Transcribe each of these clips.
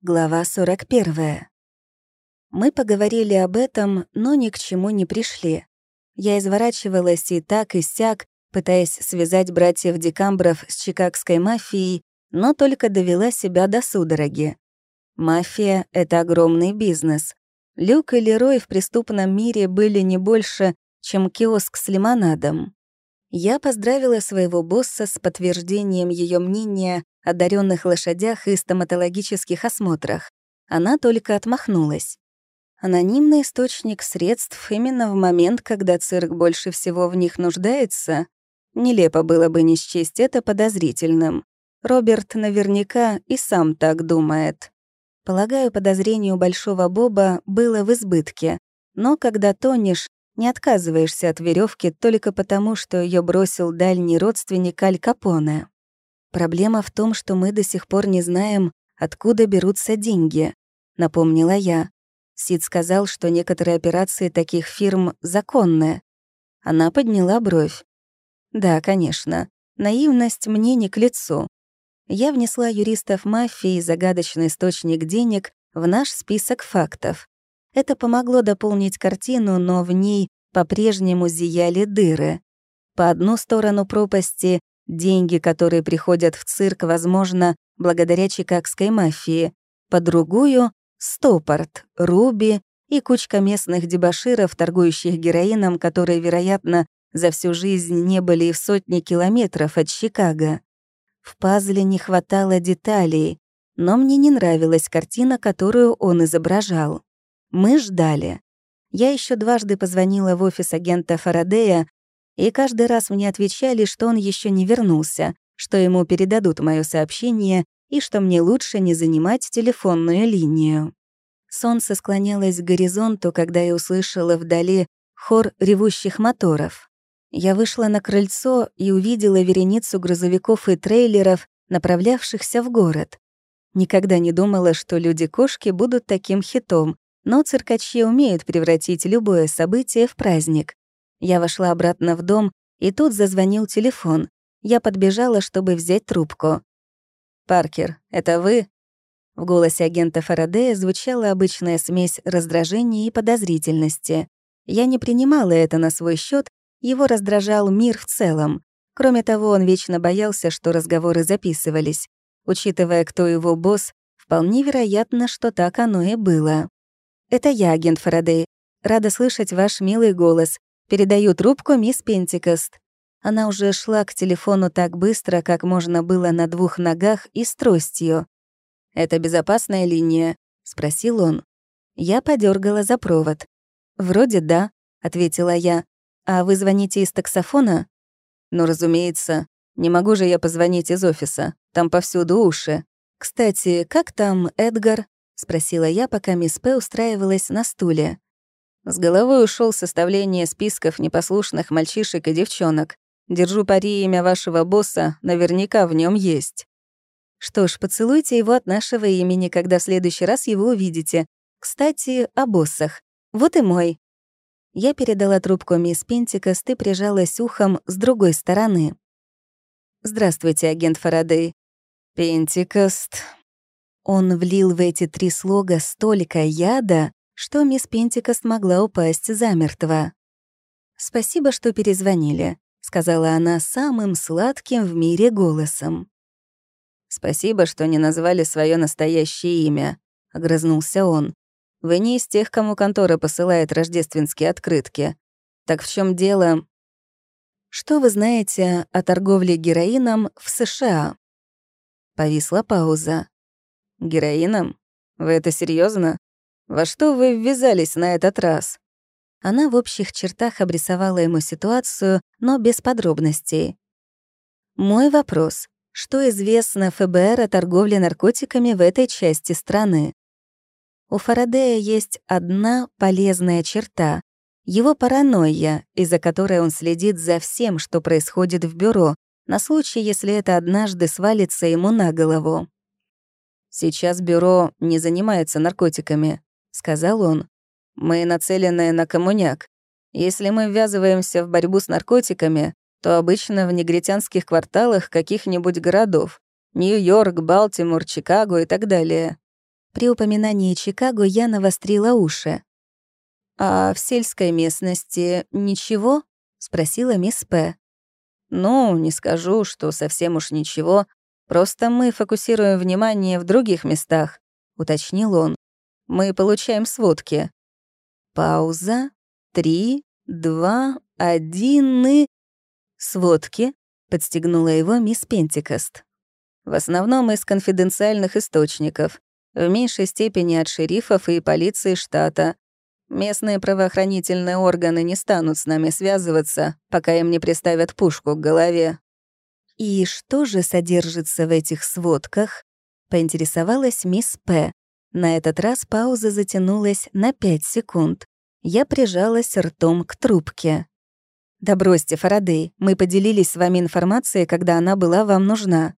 Глава 41. Мы поговорили об этом, но ни к чему не пришли. Я изворачивалась и так, и сяк, пытаясь связать братьев Декамбров с чикагской мафией, но только довела себя до судороги. Мафия — это огромный бизнес. Люк и Лерой в преступном мире были не больше, чем киоск с лимонадом. Я поздравила своего босса с подтверждением ее мнения о даренных лошадях и стоматологических осмотрах. Она только отмахнулась. Анонимный источник средств именно в момент, когда цирк больше всего в них нуждается, нелепо было бы не счесть это подозрительным. Роберт наверняка и сам так думает. Полагаю, подозрению Большого Боба было в избытке, но когда тонешь, не отказываешься от веревки только потому, что ее бросил дальний родственник Аль Капоне. Проблема в том, что мы до сих пор не знаем, откуда берутся деньги, напомнила я. Сид сказал, что некоторые операции таких фирм законные. Она подняла бровь. Да, конечно, наивность мне не к лицу. Я внесла юристов мафии и загадочный источник денег в наш список фактов. Это помогло дополнить картину, но в ней по-прежнему зияли дыры. По одну сторону пропасти — деньги, которые приходят в цирк, возможно, благодаря чикагской мафии, по другую — Стопорт, Руби и кучка местных дебоширов, торгующих героином, которые, вероятно, за всю жизнь не были и в сотни километров от Чикаго. В пазле не хватало деталей, но мне не нравилась картина, которую он изображал. Мы ждали. Я еще дважды позвонила в офис агента Фарадея, и каждый раз мне отвечали, что он еще не вернулся, что ему передадут мое сообщение и что мне лучше не занимать телефонную линию. Солнце склонялось к горизонту, когда я услышала вдали хор ревущих моторов. Я вышла на крыльцо и увидела вереницу грузовиков и трейлеров, направлявшихся в город. Никогда не думала, что люди-кошки будут таким хитом, но циркачи умеют превратить любое событие в праздник. Я вошла обратно в дом, и тут зазвонил телефон. Я подбежала, чтобы взять трубку. «Паркер, это вы?» В голосе агента Фарадея звучала обычная смесь раздражения и подозрительности. Я не принимала это на свой счет, его раздражал мир в целом. Кроме того, он вечно боялся, что разговоры записывались. Учитывая, кто его босс, вполне вероятно, что так оно и было. «Это я, агент Фарадей. Рада слышать ваш милый голос. Передаю трубку мисс Пентикост». Она уже шла к телефону так быстро, как можно было на двух ногах и с тростью. «Это безопасная линия?» — спросил он. Я подергала за провод. «Вроде да», — ответила я. «А вы звоните из таксофона?» «Ну, разумеется. Не могу же я позвонить из офиса. Там повсюду уши. Кстати, как там Эдгар?» — спросила я, пока мисс П. устраивалась на стуле. С головой ушел составление списков непослушных мальчишек и девчонок. Держу пари имя вашего босса, наверняка в нем есть. Что ж, поцелуйте его от нашего имени, когда в следующий раз его увидите. Кстати, о боссах. Вот и мой. Я передала трубку мисс Пентикост и прижалась ухом с другой стороны. «Здравствуйте, агент Фарадей». «Пентикост», он влил в эти три слога столько яда, что мисс Пентика смогла упасть замертво. «Спасибо, что перезвонили», — сказала она самым сладким в мире голосом. «Спасибо, что не назвали свое настоящее имя», — огрызнулся он. «Вы не из тех, кому контора посылает рождественские открытки. Так в чем дело?» «Что вы знаете о торговле героином в США?» Повисла пауза. Героином? Вы это серьезно? Во что вы ввязались на этот раз? Она в общих чертах обрисовала ему ситуацию, но без подробностей. Мой вопрос. Что известно ФБР о торговле наркотиками в этой части страны? У Фарадея есть одна полезная черта — его паранойя, из-за которой он следит за всем, что происходит в бюро, на случай, если это однажды свалится ему на голову. «Сейчас бюро не занимается наркотиками», — сказал он. «Мы нацелены на коммуняк. Если мы ввязываемся в борьбу с наркотиками, то обычно в негритянских кварталах каких-нибудь городов. Нью-Йорк, Балтимор, Чикаго и так далее. При упоминании Чикаго я навострила уши. «А в сельской местности ничего?» — спросила мисс П. «Ну, не скажу, что совсем уж ничего. Просто мы фокусируем внимание в других местах», — уточнил он. «Мы получаем сводки». Пауза. Три, два, один и... «Сводки», — подстегнула его мисс Пентикост. «В основном из конфиденциальных источников, в меньшей степени от шерифов и полиции штата. Местные правоохранительные органы не станут с нами связываться, пока им не приставят пушку к голове». «И что же содержится в этих сводках?» — поинтересовалась мисс П. На этот раз пауза затянулась на пять секунд. Я прижалась ртом к трубке. «Да бросьте, Фарадей, мы поделились с вами информацией, когда она была вам нужна».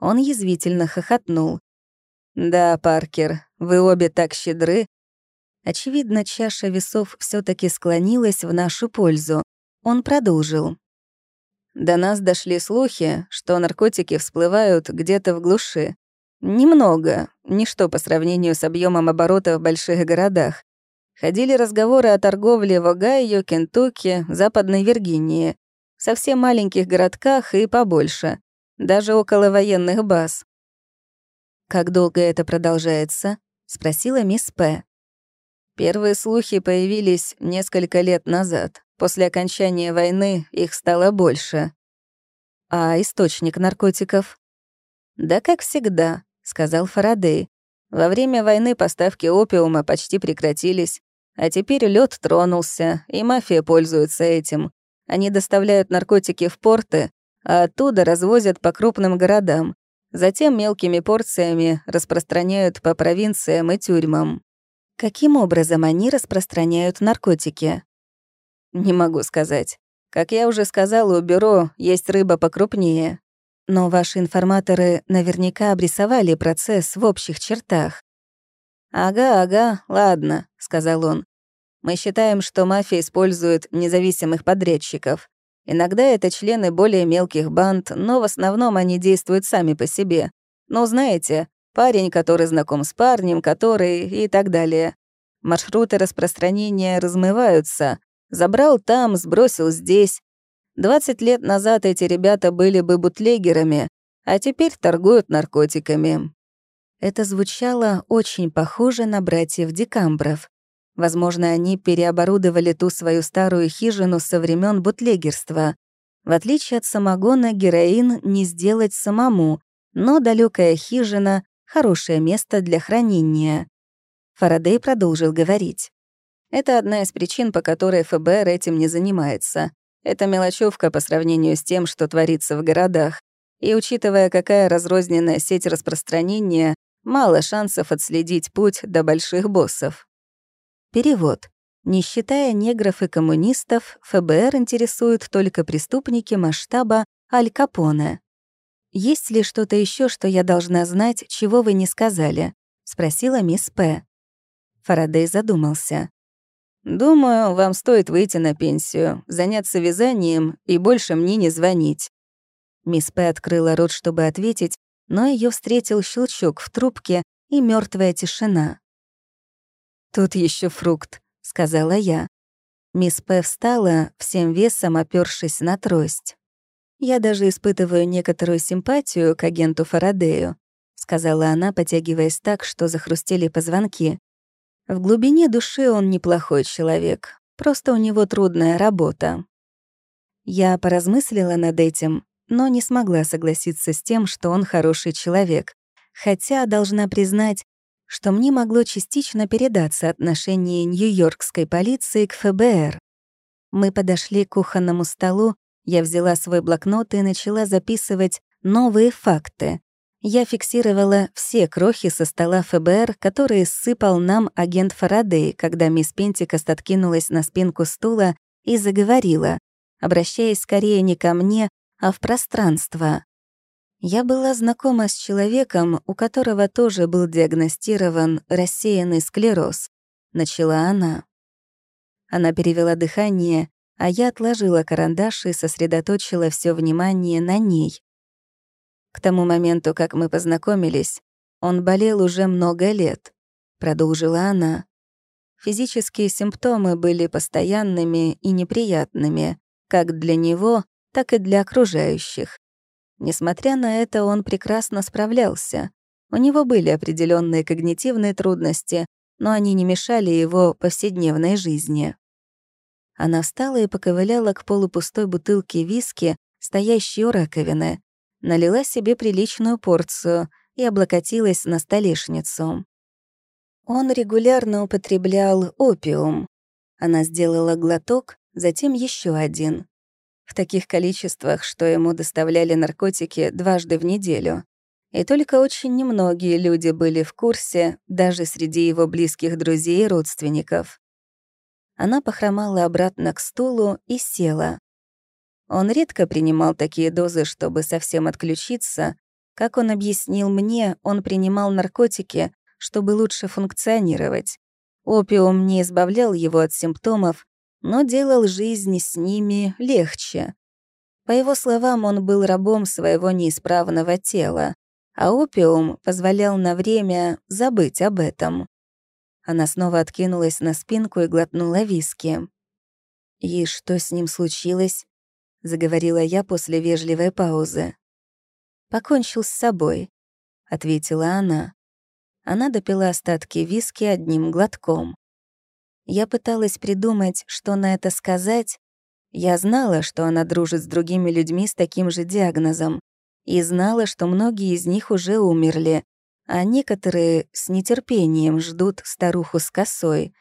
Он язвительно хохотнул. «Да, Паркер, вы обе так щедры». Очевидно, чаша весов все таки склонилась в нашу пользу. Он продолжил. До нас дошли слухи, что наркотики всплывают где-то в глуши. Немного, ничто по сравнению с объемом оборота в больших городах. Ходили разговоры о торговле в Огайо, Кентукки, Западной Виргинии, совсем маленьких городках и побольше, даже около военных баз. «Как долго это продолжается?» — спросила мисс П. Первые слухи появились несколько лет назад. После окончания войны их стало больше. А источник наркотиков? Да как всегда, сказал Фарадей. Во время войны поставки опиума почти прекратились. А теперь лед тронулся, и мафия пользуется этим. Они доставляют наркотики в порты, а оттуда развозят по крупным городам. Затем мелкими порциями распространяют по провинциям и тюрьмам. Каким образом они распространяют наркотики? Не могу сказать. Как я уже сказала, у бюро есть рыба покрупнее. Но ваши информаторы наверняка обрисовали процесс в общих чертах. «Ага, ага, ладно», — сказал он. Мы считаем, что мафия использует независимых подрядчиков. Иногда это члены более мелких банд, но в основном они действуют сами по себе. Ну, знаете, парень, который знаком с парнем, который и так далее. Маршруты распространения размываются. Забрал там, сбросил здесь. 20 лет назад эти ребята были бы бутлегерами, а теперь торгуют наркотиками. Это звучало очень похоже на братьев Декамбров. Возможно, они переоборудовали ту свою старую хижину со времен бутлегерства. В отличие от самогона, героин не сделать самому, но далекая хижина — хорошее место для хранения. Фарадей продолжил говорить. Это одна из причин, по которой ФБР этим не занимается. Это мелочевка по сравнению с тем, что творится в городах. И учитывая, какая разрозненная сеть распространения, мало шансов отследить путь до больших боссов. Перевод. Не считая негров и коммунистов, ФБР интересуют только преступники масштаба Аль Капоне. «Есть ли что-то еще, что я должна знать, чего вы не сказали?» — спросила мисс П. Фарадей задумался. «Думаю, вам стоит выйти на пенсию, заняться вязанием и больше мне не звонить». Мисс П. открыла рот, чтобы ответить, но ее встретил щелчок в трубке и мертвая тишина. «Тут еще фрукт», — сказала я. Мисс П. встала, всем весом опёршись на трость. «Я даже испытываю некоторую симпатию к агенту Фарадею», — сказала она, потягиваясь так, что захрустели позвонки. «В глубине души он неплохой человек, просто у него трудная работа». Я поразмыслила над этим, но не смогла согласиться с тем, что он хороший человек, хотя, должна признать, что мне могло частично передаться отношение нью-йоркской полиции к ФБР. Мы подошли к кухонному столу, я взяла свой блокнот и начала записывать новые факты. Я фиксировала все крохи со стола ФБР, которые сыпал нам агент Фарадей, когда мисс Пентикост откинулась на спинку стула и заговорила, обращаясь скорее не ко мне, а в пространство. Я была знакома с человеком, у которого тоже был диагностирован рассеянный склероз. Начала она. Она перевела дыхание, а я отложила карандаш и сосредоточила все внимание на ней. К тому моменту, как мы познакомились, Он болел уже много лет», — продолжила она. Физические симптомы были постоянными и неприятными, как для него, так и для окружающих. Несмотря на это, он прекрасно справлялся. У него были определенные когнитивные трудности, но они не мешали его повседневной жизни. Она встала и поковыляла к полупустой бутылке виски, стоящей у раковины, налила себе приличную порцию и облокотилась на столешницу. Он регулярно употреблял опиум. Она сделала глоток, затем еще один. В таких количествах, что ему доставляли наркотики дважды в неделю. И только очень немногие люди были в курсе, даже среди его близких друзей и родственников. Она похромала обратно к стулу и села. Он редко принимал такие дозы, чтобы совсем отключиться. Как он объяснил мне, он принимал наркотики, чтобы лучше функционировать. Опиум не избавлял его от симптомов, но делал жизнь с ними легче. По его словам, он был рабом своего неисправного тела, а опиум позволял на время забыть об этом. Она снова откинулась на спинку и глотнула виски. «И что с ним случилось?» — заговорила я после вежливой паузы. «Покончил с собой», — ответила она. Она допила остатки виски одним глотком. Я пыталась придумать, что на это сказать. Я знала, что она дружит с другими людьми с таким же диагнозом, и знала, что многие из них уже умерли, а некоторые с нетерпением ждут старуху с косой.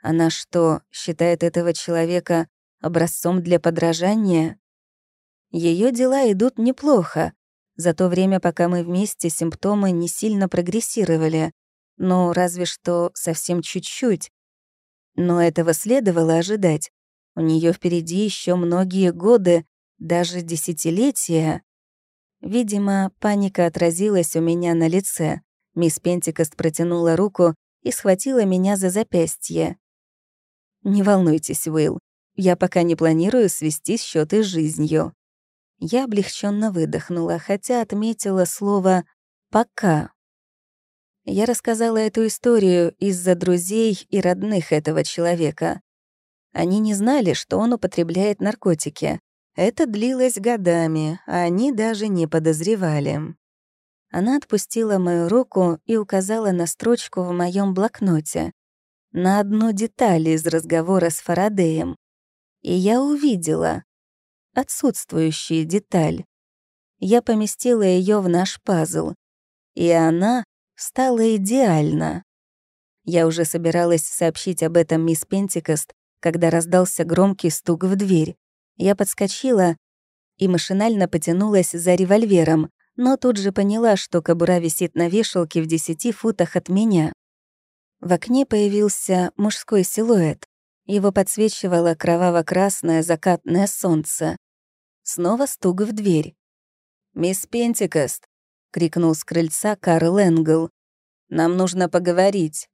Она что, считает этого человека образцом для подражания? Ее дела идут неплохо, за то время, пока мы вместе, симптомы не сильно прогрессировали. Ну, разве что совсем чуть-чуть. Но этого следовало ожидать. У нее впереди еще многие годы, даже десятилетия. Видимо, паника отразилась у меня на лице. Мисс Пентикост протянула руку и схватила меня за запястье. «Не волнуйтесь, Уилл, я пока не планирую свести счеты с жизнью. Я облегченно выдохнула, хотя отметила слово «пока». Я рассказала эту историю из-за друзей и родных этого человека. Они не знали, что он употребляет наркотики. Это длилось годами, а они даже не подозревали. Она отпустила мою руку и указала на строчку в моем блокноте. На одну деталь из разговора с Фарадеем. И я увидела, отсутствующая деталь. Я поместила ее в наш пазл, и она стала идеально. Я уже собиралась сообщить об этом мисс Пентикост, когда раздался громкий стук в дверь. Я подскочила и машинально потянулась за револьвером, но тут же поняла, что кобура висит на вешалке в десяти футах от меня. В окне появился мужской силуэт. Его подсвечивало кроваво-красное закатное солнце. Снова стук в дверь. «Мисс Пентикост!» — крикнул с крыльца Карл Энгл. «Нам нужно поговорить».